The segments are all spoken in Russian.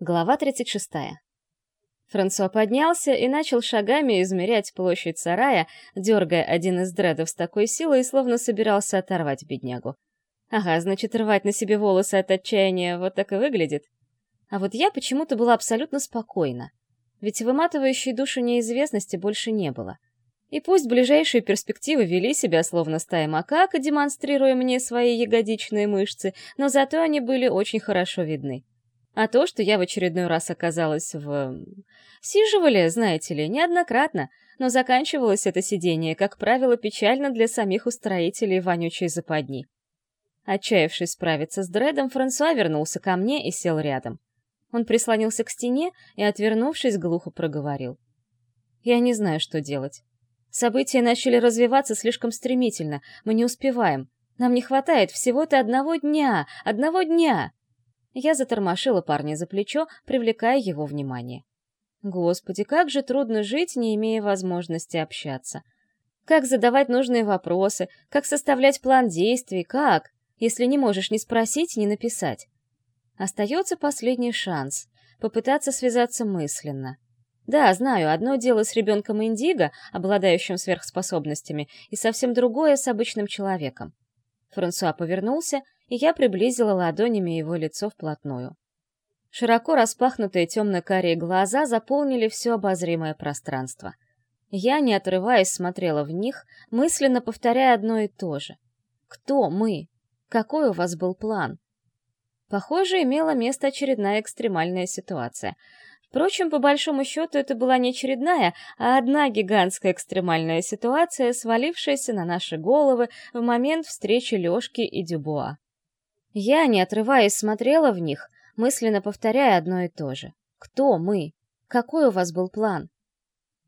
Глава 36. Франсуа поднялся и начал шагами измерять площадь сарая, дергая один из дредов с такой силой, словно собирался оторвать беднягу. Ага, значит, рвать на себе волосы от отчаяния вот так и выглядит. А вот я почему-то была абсолютно спокойна. Ведь выматывающей душу неизвестности больше не было. И пусть ближайшие перспективы вели себя словно стая макак, демонстрируя мне свои ягодичные мышцы, но зато они были очень хорошо видны. А то, что я в очередной раз оказалась в... Сиживали, знаете ли, неоднократно, но заканчивалось это сидение, как правило, печально для самих устроителей вонючей западни. Отчаявшись справиться с Дредом, Франсуа вернулся ко мне и сел рядом. Он прислонился к стене и, отвернувшись, глухо проговорил. «Я не знаю, что делать. События начали развиваться слишком стремительно, мы не успеваем. Нам не хватает всего-то одного дня, одного дня!» Я затормошила парня за плечо, привлекая его внимание. Господи, как же трудно жить, не имея возможности общаться. Как задавать нужные вопросы, как составлять план действий, как, если не можешь ни спросить, ни написать. Остается последний шанс — попытаться связаться мысленно. Да, знаю, одно дело с ребенком Индиго, обладающим сверхспособностями, и совсем другое с обычным человеком. Франсуа повернулся и я приблизила ладонями его лицо вплотную. Широко распахнутые темно-карие глаза заполнили все обозримое пространство. Я, не отрываясь, смотрела в них, мысленно повторяя одно и то же. «Кто мы? Какой у вас был план?» Похоже, имела место очередная экстремальная ситуация. Впрочем, по большому счету, это была не очередная, а одна гигантская экстремальная ситуация, свалившаяся на наши головы в момент встречи Лёшки и Дюбуа. Я, не отрываясь, смотрела в них, мысленно повторяя одно и то же. «Кто мы? Какой у вас был план?»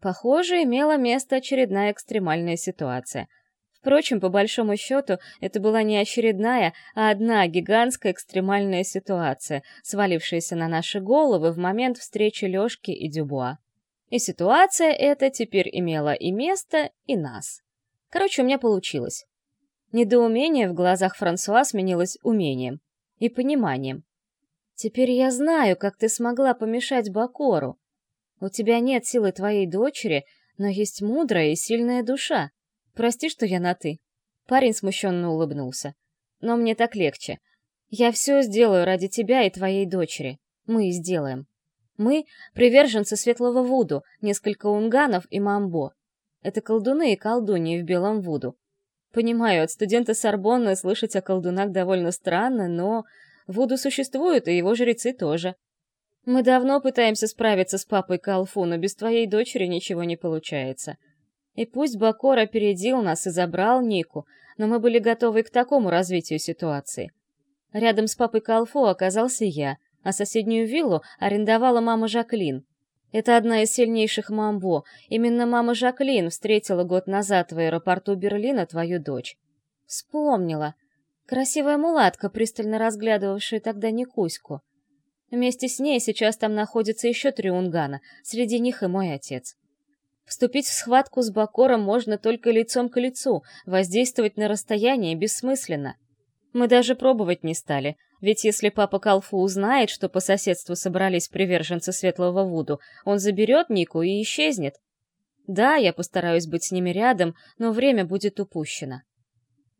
Похоже, имела место очередная экстремальная ситуация. Впрочем, по большому счету, это была не очередная, а одна гигантская экстремальная ситуация, свалившаяся на наши головы в момент встречи Лёшки и Дюбуа. И ситуация эта теперь имела и место, и нас. Короче, у меня получилось. Недоумение в глазах Франсуа сменилось умением и пониманием. «Теперь я знаю, как ты смогла помешать Бакору. У тебя нет силы твоей дочери, но есть мудрая и сильная душа. Прости, что я на «ты». Парень смущенно улыбнулся. «Но мне так легче. Я все сделаю ради тебя и твоей дочери. Мы сделаем. Мы — приверженцы светлого Вуду, несколько унганов и мамбо. Это колдуны и колдуньи в белом Вуду. Понимаю, от студента Сорбонны слышать о колдунах довольно странно, но Вуду существует, и его жрецы тоже. Мы давно пытаемся справиться с папой Калфу, но без твоей дочери ничего не получается. И пусть Бакор опередил нас и забрал Нику, но мы были готовы к такому развитию ситуации. Рядом с папой Калфу оказался я, а соседнюю виллу арендовала мама Жаклин. Это одна из сильнейших мамбо. Именно мама Жаклин встретила год назад в аэропорту Берлина твою дочь. Вспомнила. Красивая мулатка, пристально разглядывавшая тогда Никуську. Вместе с ней сейчас там находится еще три унгана, среди них и мой отец. Вступить в схватку с Бакором можно только лицом к лицу, воздействовать на расстояние бессмысленно. Мы даже пробовать не стали, ведь если папа Калфу узнает, что по соседству собрались приверженцы Светлого Вуду, он заберет Нику и исчезнет. Да, я постараюсь быть с ними рядом, но время будет упущено.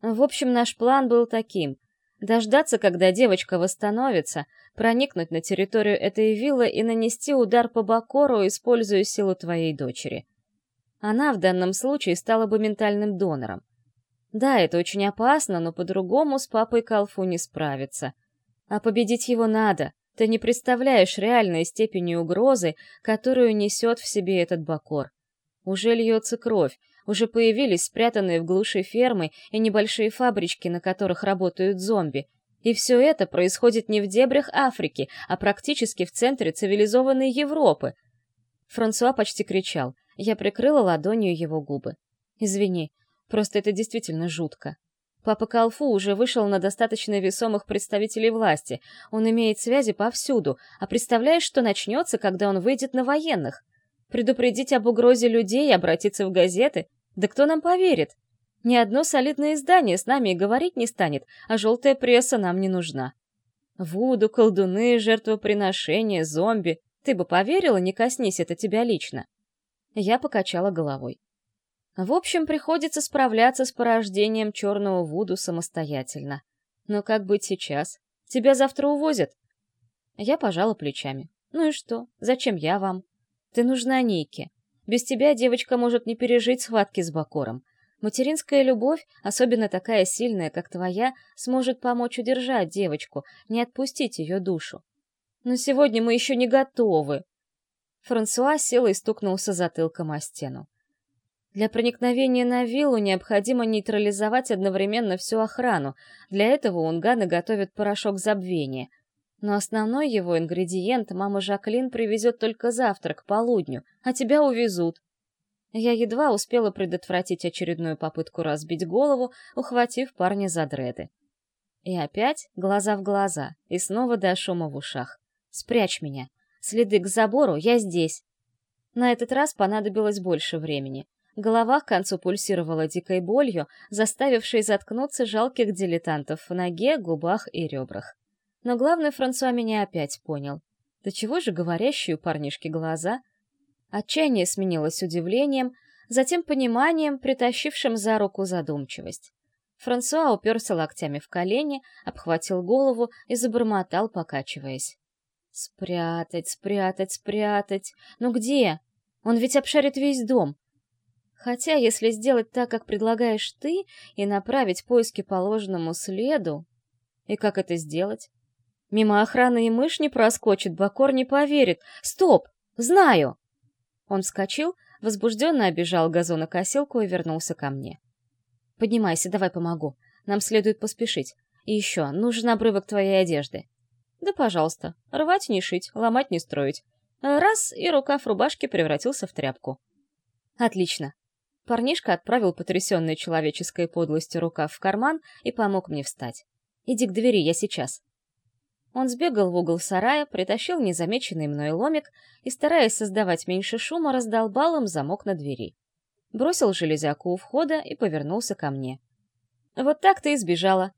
В общем, наш план был таким — дождаться, когда девочка восстановится, проникнуть на территорию этой виллы и нанести удар по Бакору, используя силу твоей дочери. Она в данном случае стала бы ментальным донором. Да, это очень опасно, но по-другому с папой Калфу не справиться — а победить его надо. Ты не представляешь реальной степени угрозы, которую несет в себе этот бакор. Уже льется кровь, уже появились спрятанные в глуши фермы и небольшие фабрички, на которых работают зомби. И все это происходит не в дебрях Африки, а практически в центре цивилизованной Европы. Франсуа почти кричал. Я прикрыла ладонью его губы. «Извини, просто это действительно жутко». Папа Калфу уже вышел на достаточно весомых представителей власти. Он имеет связи повсюду. А представляешь, что начнется, когда он выйдет на военных? Предупредить об угрозе людей, обратиться в газеты? Да кто нам поверит? Ни одно солидное издание с нами и говорить не станет, а желтая пресса нам не нужна. Вуду, колдуны, жертвоприношения, зомби. Ты бы поверила, не коснись это тебя лично. Я покачала головой. В общем, приходится справляться с порождением черного Вуду самостоятельно. Но как быть сейчас? Тебя завтра увозят? Я пожала плечами. Ну и что? Зачем я вам? Ты нужна Нике. Без тебя девочка может не пережить схватки с Бакором. Материнская любовь, особенно такая сильная, как твоя, сможет помочь удержать девочку, не отпустить ее душу. Но сегодня мы еще не готовы. Франсуа сел и стукнулся затылком о стену. Для проникновения на виллу необходимо нейтрализовать одновременно всю охрану. Для этого Унгана готовит порошок забвения. Но основной его ингредиент мама Жаклин привезет только завтра, к полудню, а тебя увезут. Я едва успела предотвратить очередную попытку разбить голову, ухватив парня за дреды. И опять глаза в глаза, и снова до шума в ушах. «Спрячь меня! Следы к забору, я здесь!» На этот раз понадобилось больше времени. Голова к концу пульсировала дикой болью, заставившей заткнуться жалких дилетантов в ноге, губах и ребрах. Но главный Франсуа меня опять понял. Да чего же говорящие у парнишки глаза — Отчаяние сменилось удивлением, затем пониманием, притащившим за руку задумчивость. Франсуа уперся локтями в колени, обхватил голову и забормотал, покачиваясь. «Спрятать, спрятать, спрятать! Ну где? Он ведь обшарит весь дом!» Хотя, если сделать так, как предлагаешь ты, и направить поиски по ложному следу... И как это сделать? Мимо охраны и мышь не проскочит, Бакор не поверит. Стоп! Знаю! Он вскочил, возбужденно обижал газонокосилку и вернулся ко мне. «Поднимайся, давай помогу. Нам следует поспешить. И еще, нужен обрывок твоей одежды». «Да, пожалуйста. Рвать не шить, ломать не строить». Раз, и рукав рубашки превратился в тряпку. «Отлично». Парнишка отправил потрясенный человеческой подлостью рукав в карман и помог мне встать. «Иди к двери, я сейчас». Он сбегал в угол сарая, притащил незамеченный мной ломик и, стараясь создавать меньше шума, раздолбал им замок на двери. Бросил железяку у входа и повернулся ко мне. Вот так ты и сбежала.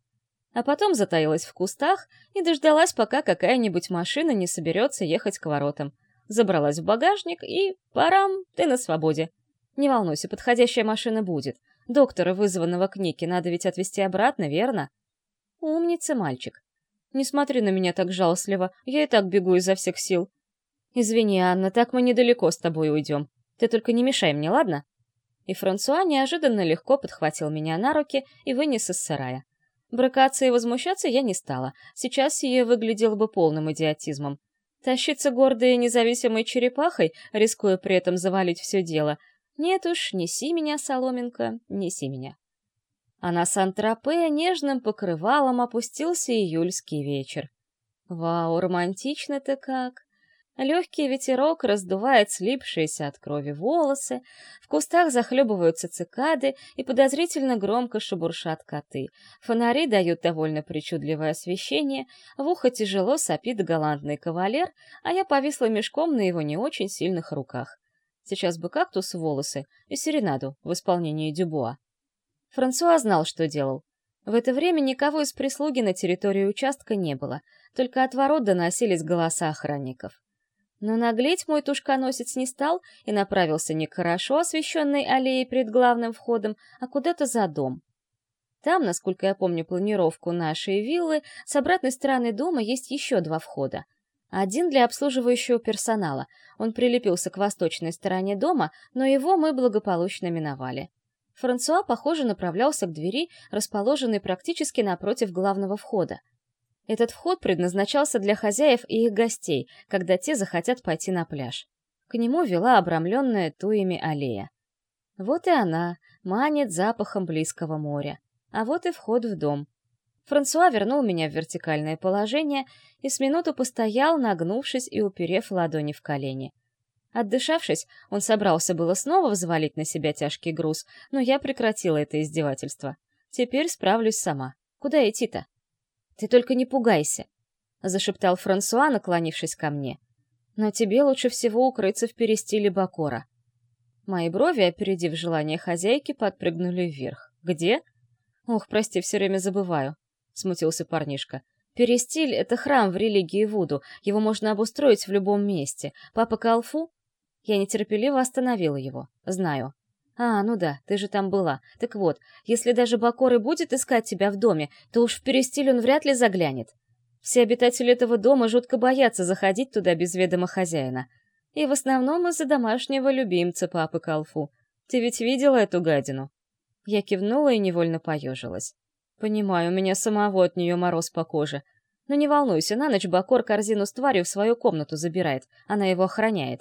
А потом затаилась в кустах и дождалась, пока какая-нибудь машина не соберется ехать к воротам. Забралась в багажник и... Парам, ты на свободе. Не волнуйся, подходящая машина будет. Доктора, вызванного к Нике, надо ведь отвезти обратно, верно? Умница, мальчик. Не смотри на меня так жалостливо, я и так бегу изо всех сил. Извини, Анна, так мы недалеко с тобой уйдем. Ты только не мешай мне, ладно? И Франсуа неожиданно легко подхватил меня на руки и вынес из сарая. Брыкаться и возмущаться я не стала. Сейчас сие выглядело бы полным идиотизмом. Тащиться гордой и независимой черепахой, рискуя при этом завалить все дело. Нет уж, неси меня, соломинка, неси меня а на Сан-Тропе нежным покрывалом опустился июльский вечер. Вау, романтично-то как! Легкий ветерок раздувает слипшиеся от крови волосы, в кустах захлебываются цикады и подозрительно громко шебуршат коты. Фонари дают довольно причудливое освещение, в ухо тяжело сопит галантный кавалер, а я повисла мешком на его не очень сильных руках. Сейчас бы кактус в волосы и серенаду в исполнении Дюбуа. Франсуа знал, что делал. В это время никого из прислуги на территории участка не было, только от ворот доносились голоса охранников. Но наглеть мой тушконосец не стал и направился не к хорошо освещенной аллее перед главным входом, а куда-то за дом. Там, насколько я помню планировку нашей виллы, с обратной стороны дома есть еще два входа. Один для обслуживающего персонала. Он прилепился к восточной стороне дома, но его мы благополучно миновали. Франсуа, похоже, направлялся к двери, расположенной практически напротив главного входа. Этот вход предназначался для хозяев и их гостей, когда те захотят пойти на пляж. К нему вела обрамленная туями аллея. Вот и она, манит запахом близкого моря. А вот и вход в дом. Франсуа вернул меня в вертикальное положение и с минуту постоял, нагнувшись и уперев ладони в колени. Отдышавшись, он собрался было снова взвалить на себя тяжкий груз, но я прекратила это издевательство. Теперь справлюсь сама. Куда идти-то? Ты только не пугайся, зашептал Франсуа, наклонившись ко мне. Но тебе лучше всего укрыться в перестиле Бакора. Мои брови, опередив желание хозяйки, подпрыгнули вверх. Где? Ох, прости, все время забываю, смутился парнишка. Перестиль — это храм в религии Вуду, его можно обустроить в любом месте. Папа Калфу? Я нетерпеливо остановила его. Знаю. А, ну да, ты же там была. Так вот, если даже Бакор и будет искать тебя в доме, то уж в Перестиль он вряд ли заглянет. Все обитатели этого дома жутко боятся заходить туда без ведома хозяина. И в основном из-за домашнего любимца папы Калфу. Ты ведь видела эту гадину?» Я кивнула и невольно поежилась. Понимаю, у меня самого от нее мороз по коже. Но не волнуйся, на ночь Бакор корзину с тварью в свою комнату забирает. Она его охраняет.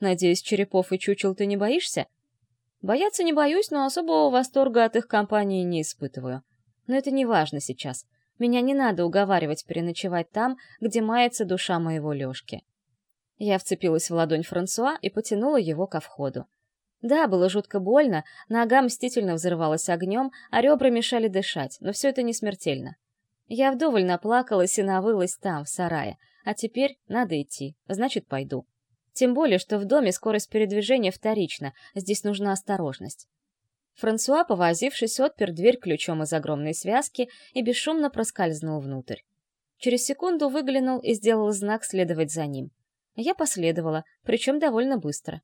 Надеюсь, черепов и чучел ты не боишься? Бояться не боюсь, но особого восторга от их компании не испытываю. Но это не важно сейчас. Меня не надо уговаривать переночевать там, где мается душа моего Лёшки. Я вцепилась в ладонь Франсуа и потянула его ко входу. Да, было жутко больно, нога мстительно взрывалась огнем, а ребра мешали дышать, но все это не смертельно. Я вдоволь наплакалась и навылась там, в сарае, а теперь надо идти, значит, пойду. Тем более, что в доме скорость передвижения вторична, здесь нужна осторожность. Франсуа, повозившись, отпер дверь ключом из огромной связки и бесшумно проскользнул внутрь. Через секунду выглянул и сделал знак следовать за ним. Я последовала, причем довольно быстро.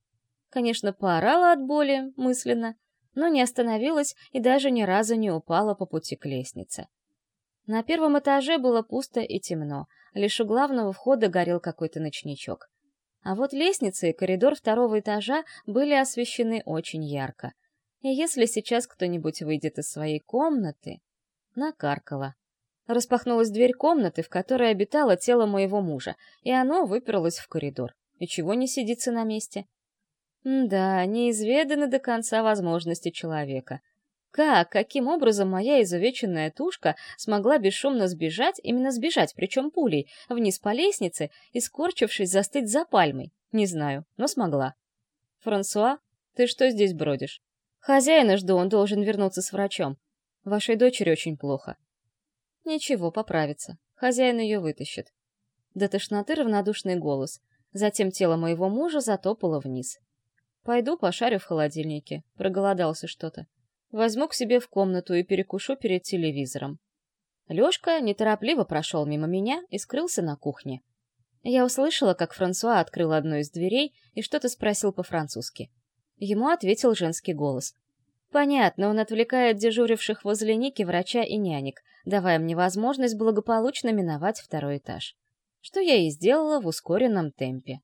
Конечно, поорала от боли, мысленно, но не остановилась и даже ни разу не упала по пути к лестнице. На первом этаже было пусто и темно, лишь у главного входа горел какой-то ночничок. А вот лестница и коридор второго этажа были освещены очень ярко. И если сейчас кто-нибудь выйдет из своей комнаты... Накаркала. Распахнулась дверь комнаты, в которой обитало тело моего мужа, и оно выперлось в коридор. И чего не сидится на месте? Да, неизведаны до конца возможности человека. Как, каким образом моя изувеченная тушка смогла бесшумно сбежать, именно сбежать, причем пулей, вниз по лестнице и, застыть за пальмой? Не знаю, но смогла. «Франсуа, ты что здесь бродишь?» «Хозяина жду, он должен вернуться с врачом. Вашей дочери очень плохо». «Ничего, поправится. Хозяин ее вытащит». До тошноты равнодушный голос. Затем тело моего мужа затопало вниз. Пойду пошарю в холодильнике. Проголодался что-то. Возьму к себе в комнату и перекушу перед телевизором. Лёшка неторопливо прошел мимо меня и скрылся на кухне. Я услышала, как Франсуа открыл одну из дверей и что-то спросил по-французски. Ему ответил женский голос. Понятно, он отвлекает дежуривших возле Ники врача и нянек, давая мне возможность благополучно миновать второй этаж. Что я и сделала в ускоренном темпе.